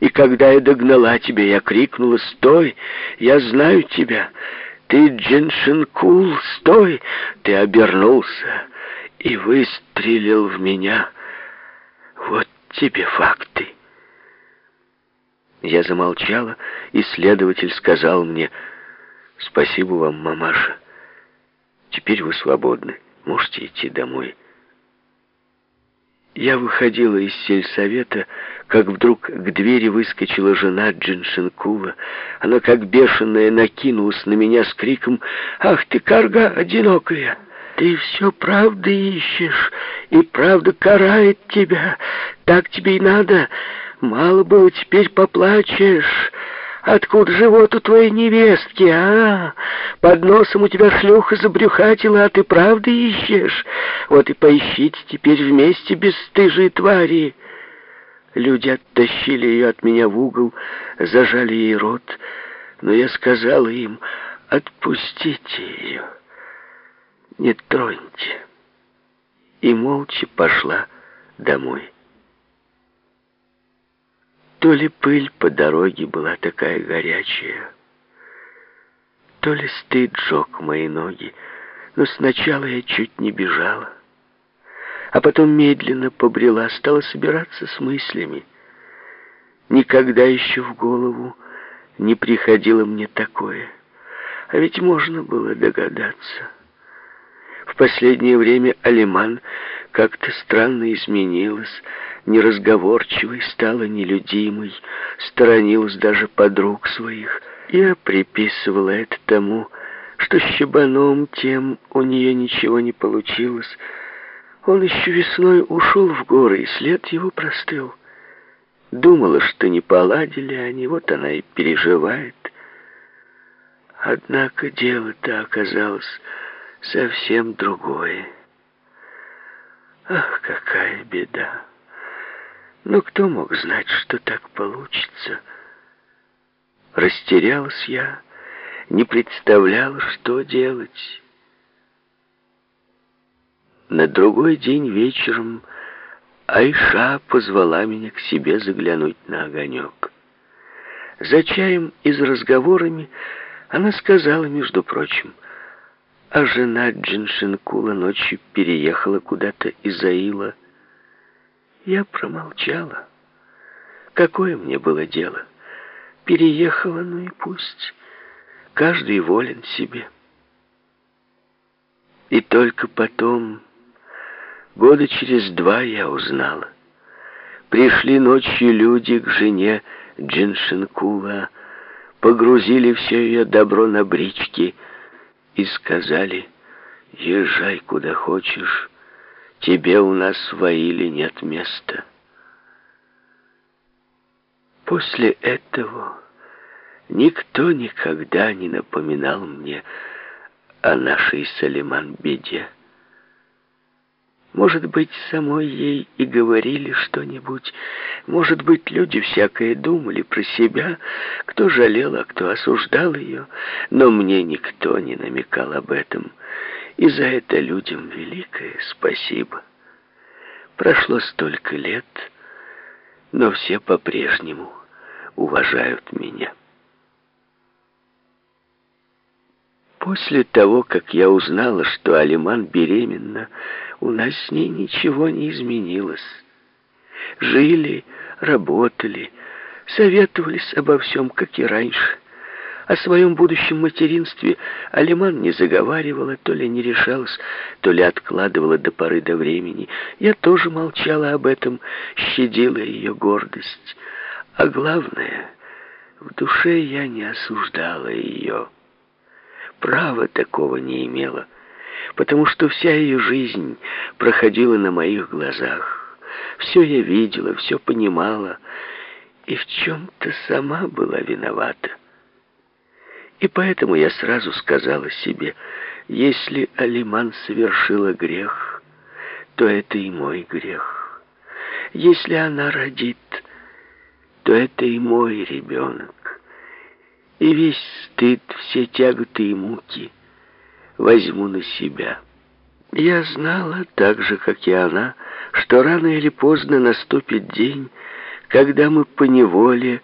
И когда я догнала тебя, я крикнула «Стой! Я знаю тебя! Ты Джиншинкул! Стой!» Ты обернулся и выстрелил в меня. Вот тебе факты. Я замолчала, и следователь сказал мне «Спасибо вам, мамаша. Теперь вы свободны. Можете идти домой». Я выходила из сельсовета, как вдруг к двери выскочила жена Джиншинкула. Она, как бешеная, накинулась на меня с криком «Ах ты, карга одинокая! Ты все правды ищешь, и правда карает тебя. Так тебе и надо. Мало было, теперь поплачешь». Откуда живот у твоей невестки, а? Под носом у тебя шлюха забрюхатила, а ты правда ищешь? Вот и поищите теперь вместе, бесстыжие твари!» Люди оттащили ее от меня в угол, зажали ей рот, но я сказала им, «Отпустите ее, не троньте». И молча пошла домой. То ли пыль по дороге была такая горячая, то ли стыд жег мои ноги, но сначала я чуть не бежала, а потом медленно побрела, стала собираться с мыслями. Никогда еще в голову не приходило мне такое, а ведь можно было догадаться. В последнее время Алиман как-то странно изменилась, неразговорчивой стала, нелюдимой, сторонилась даже подруг своих. Я приписывала это тому, что с Щебаном тем у нее ничего не получилось. Он еще весной ушел в горы, и след его простыл. Думала, что не поладили они, вот она и переживает. Однако дело-то оказалось совсем другое. Ах, какая беда! Но кто мог знать, что так получится? Растерялась я, не представляла, что делать. На другой день вечером Айша позвала меня к себе заглянуть на огонек. За чаем и за разговорами она сказала, между прочим, а жена Джиншинкула ночью переехала куда-то из Аила, я промолчала. Какое мне было дело? Переехала, ну и пусть. Каждый волен себе. И только потом, года через два, я узнала. Пришли ночью люди к жене Джиншинкула, погрузили все ее добро на брички и сказали, «Езжай куда хочешь, Тебе у нас в Аиле нет места. После этого никто никогда не напоминал мне о нашей Салиман беде. Может быть, самой ей и говорили что-нибудь. Может быть, люди всякое думали про себя, кто жалел, а кто осуждал ее. Но мне никто не намекал об этом. И за это людям великое спасибо. Прошло столько лет, но все по-прежнему уважают меня. После того, как я узнала, что Алиман беременна, у нас с ней ничего не изменилось. Жили, работали, советовались обо всем, как и раньше. О своем будущем материнстве Алиман не заговаривала, то ли не решалась, то ли откладывала до поры до времени. Я тоже молчала об этом, щадила ее гордость. А главное, в душе я не осуждала ее. Права такого не имела, потому что вся ее жизнь проходила на моих глазах. Все я видела, все понимала, и в чем-то сама была виновата. И поэтому я сразу сказала себе, если Алиман совершила грех, то это и мой грех. Если она родит, то это и мой ребенок. И весь стыд, все тяготы и муки возьму на себя. Я знала, так же, как и она, что рано или поздно наступит день, когда мы поневоле неволе